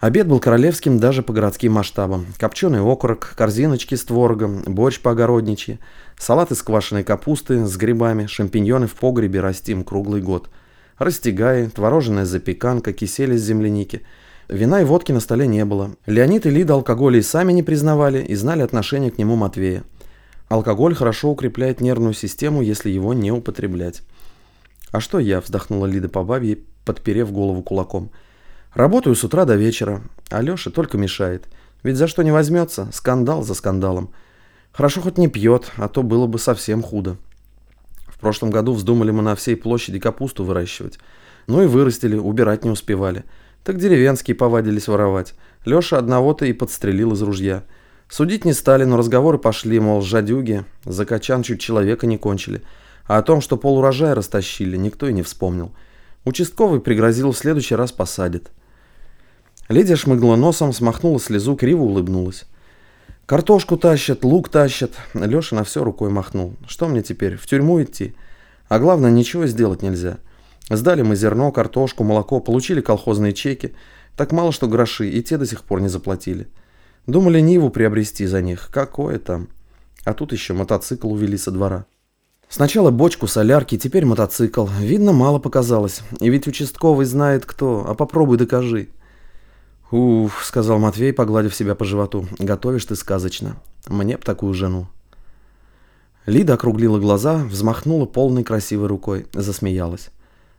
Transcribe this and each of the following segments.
Обед был королевским даже по городским масштабам. Копченый окорок, корзиночки с творогом, борщ по-огородничьи, салат из квашеной капусты с грибами, шампиньоны в погребе растим круглый год. Растягаи, творожная запеканка, кисель из земляники. Вина и водки на столе не было. Леонид и Лида алкоголя и сами не признавали и знали отношение к нему Матвея. Алкоголь хорошо укрепляет нервную систему, если его не употреблять. «А что я?» – вздохнула Лида по бабье, подперев голову кулаком – Работаю с утра до вечера, а Леша только мешает. Ведь за что не возьмется, скандал за скандалом. Хорошо хоть не пьет, а то было бы совсем худо. В прошлом году вздумали мы на всей площади капусту выращивать. Ну и вырастили, убирать не успевали. Так деревенские повадились воровать. Леша одного-то и подстрелил из ружья. Судить не стали, но разговоры пошли, мол, жадюги, за качан чуть человека не кончили. А о том, что полурожая растащили, никто и не вспомнил. Участковый пригрозил в следующий раз посадит. Лидия шмыгнула носом, смахнула слезу, криво улыбнулась. «Картошку тащат, лук тащат». Леша на все рукой махнул. «Что мне теперь, в тюрьму идти? А главное, ничего сделать нельзя. Сдали мы зерно, картошку, молоко, получили колхозные чеки. Так мало что гроши, и те до сих пор не заплатили. Думали Ниву приобрести за них. Какое там? А тут еще мотоцикл увели со двора». Сначала бочку солярки, теперь мотоцикл. Видно, мало показалось. И ведь участковый знает кто, а попробуй докажи. «Уф», — сказал Матвей, погладив себя по животу, — «готовишь ты сказочно. Мне б такую жену». Лида округлила глаза, взмахнула полной красивой рукой, засмеялась.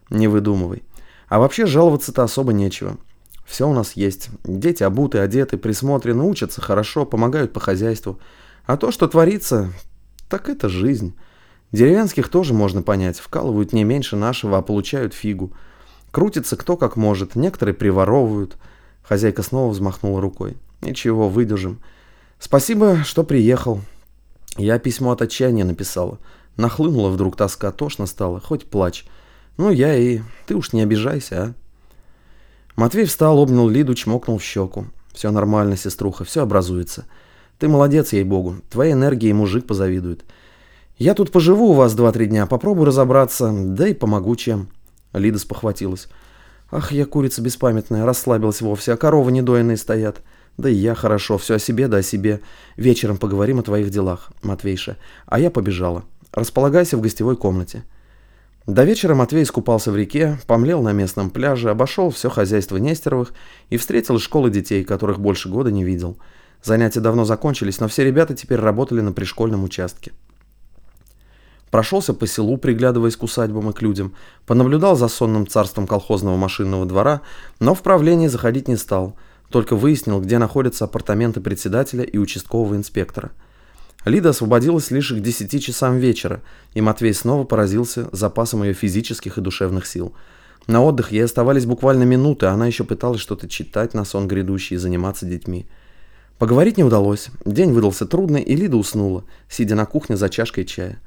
«Не выдумывай. А вообще жаловаться-то особо нечего. Все у нас есть. Дети обуты, одеты, присмотрены, учатся хорошо, помогают по хозяйству. А то, что творится, так это жизнь. Деревенских тоже можно понять. Вкалывают не меньше нашего, а получают фигу. Крутится кто как может, некоторые приворовывают». Хозяйка снова взмахнула рукой. «Ничего, выдержим. Спасибо, что приехал. Я письмо от отчаяния написала. Нахлынула вдруг тоска, тошно стало, хоть плачь. Ну, я и... Ты уж не обижайся, а?» Матвей встал, обнял Лиду, чмокнул в щеку. «Все нормально, сеструха, все образуется. Ты молодец, ей-богу. Твоей энергии мужик позавидует. Я тут поживу у вас два-три дня, попробую разобраться, да и помогу чем». Лида спохватилась. Ах, я курица беспамятная, расслабилась вовсе, а коровы недоенные стоят. Да и я хорошо, все о себе да о себе. Вечером поговорим о твоих делах, Матвейша. А я побежала. Располагайся в гостевой комнате. До вечера Матвей искупался в реке, помлел на местном пляже, обошел все хозяйство Нестеровых и встретил школы детей, которых больше года не видел. Занятия давно закончились, но все ребята теперь работали на пришкольном участке. Прошелся по селу, приглядываясь к усадьбам и к людям, понаблюдал за сонным царством колхозного машинного двора, но в правление заходить не стал, только выяснил, где находятся апартаменты председателя и участкового инспектора. Лида освободилась лишь к 10 часам вечера, и Матвей снова поразился запасом ее физических и душевных сил. На отдых ей оставались буквально минуты, а она еще пыталась что-то читать на сон грядущий и заниматься детьми. Поговорить не удалось. День выдался трудный, и Лида уснула, сидя на кухне за чашкой чая.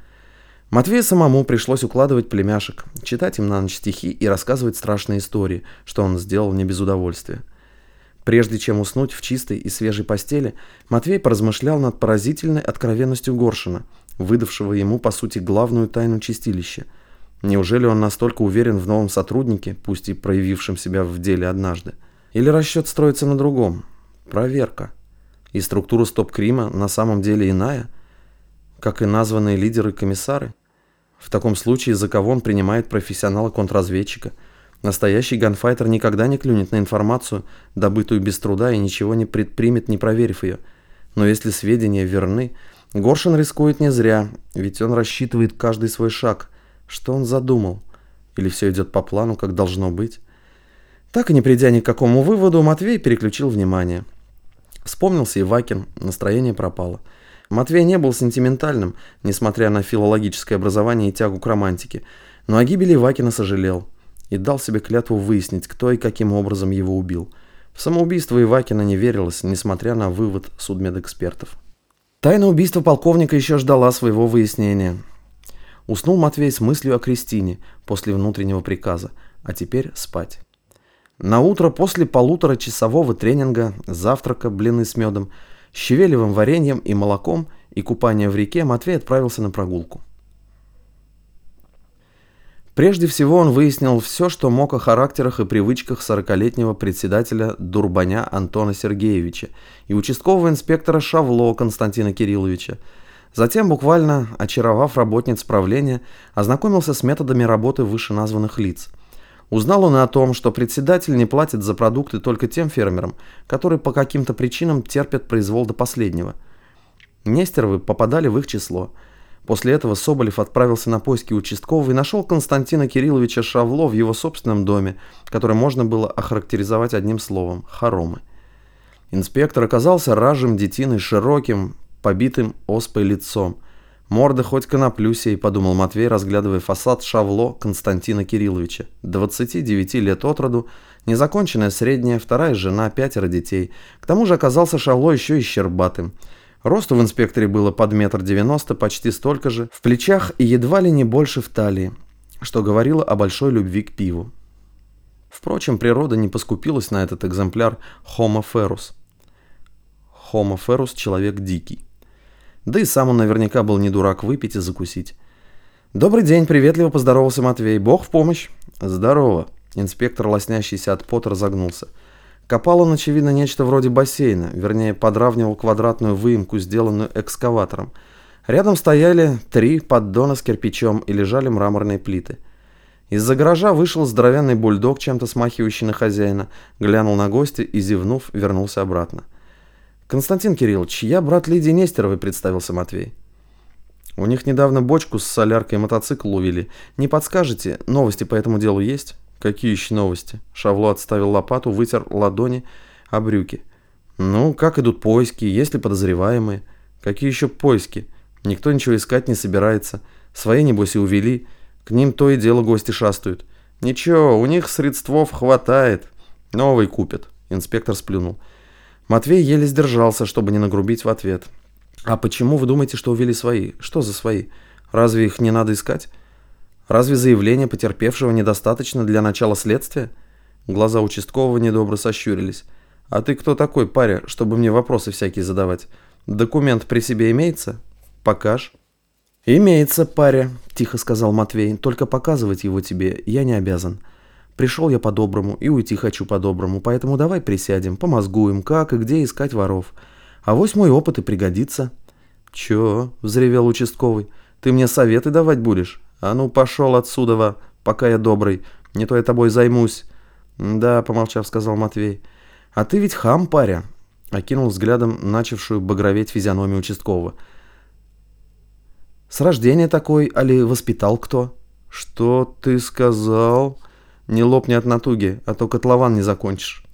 Матвею самому пришлось укладывать племяшек, читать им на ночь стихи и рассказывать страшные истории, что он сделал не без удовольствия. Прежде чем уснуть в чистой и свежей постели, Матвей поразмышлял над поразительной откровенностью Горшина, выдавшего ему, по сути, главную тайну чистилища. Неужели он настолько уверен в новом сотруднике, пусть и проявившем себя в деле однажды? Или расчет строится на другом? Проверка. И структура стоп-крима на самом деле иная, как и названные лидеры-комиссары? В таком случае за кого он принимает профессионала-контрразведчика? Настоящий ганфайтер никогда не клюнет на информацию, добытую без труда, и ничего не предпримет, не проверив ее. Но если сведения верны, Горшин рискует не зря, ведь он рассчитывает каждый свой шаг. Что он задумал? Или все идет по плану, как должно быть? Так и не придя ни к какому выводу, Матвей переключил внимание. Вспомнился Ивакин, настроение пропало. Матвей не был сентиментальным, несмотря на филологическое образование и тягу к романтике, но о гибели Вакина сожалел и дал себе клятву выяснить, кто и каким образом его убил. В самоубийство Ивакина не верилось, несмотря на вывод судмедэкспертов. Тайна убийства полковника еще ждала своего выяснения. Уснул Матвей с мыслью о Кристине после внутреннего приказа, а теперь спать. На утро после полуторачасового тренинга, завтрака, блины с медом – щавелевым вареньем и молоком и купание в реке Матвей отправился на прогулку. Прежде всего он выяснил все, что мог о характерах и привычках 40-летнего председателя Дурбаня Антона Сергеевича и участкового инспектора Шавло Константина Кирилловича. Затем, буквально очаровав работниц правления, ознакомился с методами работы вышеназванных лиц. Узнал он и о том, что председатель не платит за продукты только тем фермерам, которые по каким-то причинам терпят произвол до последнего. Нестеровы попадали в их число – После этого Соболев отправился на поиски участкового и нашел Константина Кирилловича Шавло в его собственном доме, который можно было охарактеризовать одним словом – хоромы. Инспектор оказался ражем детиной широким, побитым оспой лицом. Морда хоть коноплю сей, подумал Матвей, разглядывая фасад Шавло Константина Кирилловича. 29 лет от роду, незаконченная средняя, вторая жена, пятеро детей. К тому же оказался Шавло еще и щербатым – Росту в инспекторе было под метр девяносто, почти столько же, в плечах и едва ли не больше в талии, что говорило о большой любви к пиву. Впрочем, природа не поскупилась на этот экземпляр Homo ferus. Homo ferus – человек дикий. Да и сам он наверняка был не дурак выпить и закусить. «Добрый день», – приветливо поздоровался Матвей. «Бог в помощь». «Здорово». Инспектор, лоснящийся от пота, разогнулся. Копал он, очевидно, нечто вроде бассейна, вернее, подравнивал квадратную выемку, сделанную экскаватором. Рядом стояли три поддона с кирпичом и лежали мраморные плиты. Из-за гаража вышел здоровенный бульдог, чем-то смахивающий на хозяина, глянул на гостя и, зевнув, вернулся обратно. «Константин Кириллович, я брат Лидии Нестеровой», — представился Матвей. «У них недавно бочку с соляркой и мотоцикл увели. Не подскажете, новости по этому делу есть?» «Какие еще новости?» Шавло отставил лопату, вытер ладони о брюки. «Ну, как идут поиски? Есть ли подозреваемые?» «Какие еще поиски? Никто ничего искать не собирается. Свои, небось, и увели. К ним то и дело гости шастают. Ничего, у них средствов хватает. Новый купят». Инспектор сплюнул. Матвей еле сдержался, чтобы не нагрубить в ответ. «А почему вы думаете, что увели свои? Что за свои? Разве их не надо искать?» Разве заявление потерпевшего недостаточно для начала следствия? Глаза участкового недобро сощурились. А ты кто такой, паря, чтобы мне вопросы всякие задавать? Документ при себе имеется? Покаж. Имеется, паря, тихо сказал Матвей. Только показывать его тебе я не обязан. Пришел я по-доброму и уйти хочу по-доброму, поэтому давай присядем, помозгуем, как и где искать воров. А вось мой опыт и пригодится. Чё? взревел участковый. Ты мне советы давать будешь? «А ну, пошел отсюда, пока я добрый, не то я тобой займусь». «Да», — помолчав, сказал Матвей. «А ты ведь хам, паря», — окинул взглядом начавшую багроветь физиономию участкового. «С рождения такой, али воспитал кто?» «Что ты сказал?» «Не лопни от натуги, а то котлован не закончишь».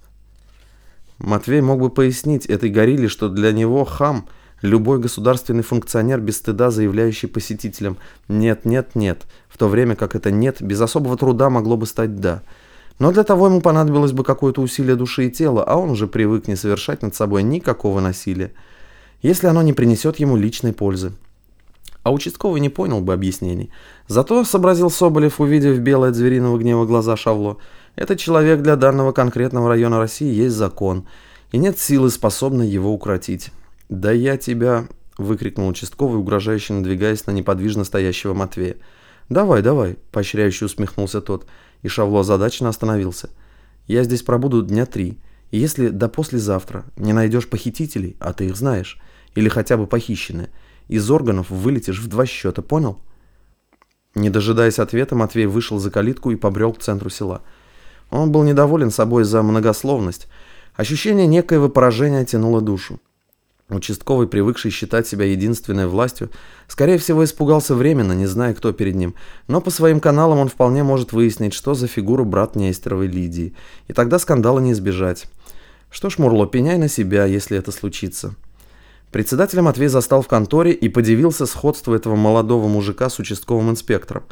Матвей мог бы пояснить этой горилле, что для него хам — Любой государственный функционер без стыда, заявляющий посетителям «нет, нет, нет», в то время как это «нет» без особого труда могло бы стать «да». Но для того ему понадобилось бы какое-то усилие души и тела, а он уже привык не совершать над собой никакого насилия, если оно не принесет ему личной пользы. А участковый не понял бы объяснений. Зато, сообразил Соболев, увидев белое от звериного гнева глаза Шавло, этот человек для данного конкретного района России есть закон, и нет силы, способной его укротить. «Да я тебя...» — выкрикнул участковый, угрожающе надвигаясь на неподвижно стоящего Матвея. «Давай, давай», — поощряюще усмехнулся тот, и Шавло озадаченно остановился. «Я здесь пробуду дня три, и если до послезавтра не найдешь похитителей, а ты их знаешь, или хотя бы похищенные, из органов вылетишь в два счета, понял?» Не дожидаясь ответа, Матвей вышел за калитку и побрел к центру села. Он был недоволен собой за многословность. Ощущение некоего поражения тянуло душу. Участковый, привыкший считать себя единственной властью, скорее всего испугался временно, не зная, кто перед ним, но по своим каналам он вполне может выяснить, что за фигура брат Нестеровой Лидии, и тогда скандала не избежать. Что ж, Мурло, пеняй на себя, если это случится. Председателя Матвей застал в конторе и подивился сходству этого молодого мужика с участковым инспектором.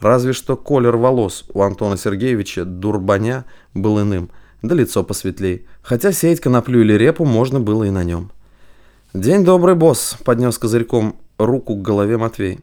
Разве что колер волос у Антона Сергеевича Дурбаня был иным, да лицо посветлей, хотя сеять коноплю или репу можно было и на нем. «День добрый, босс», — поднес козырьком руку к голове Матвей.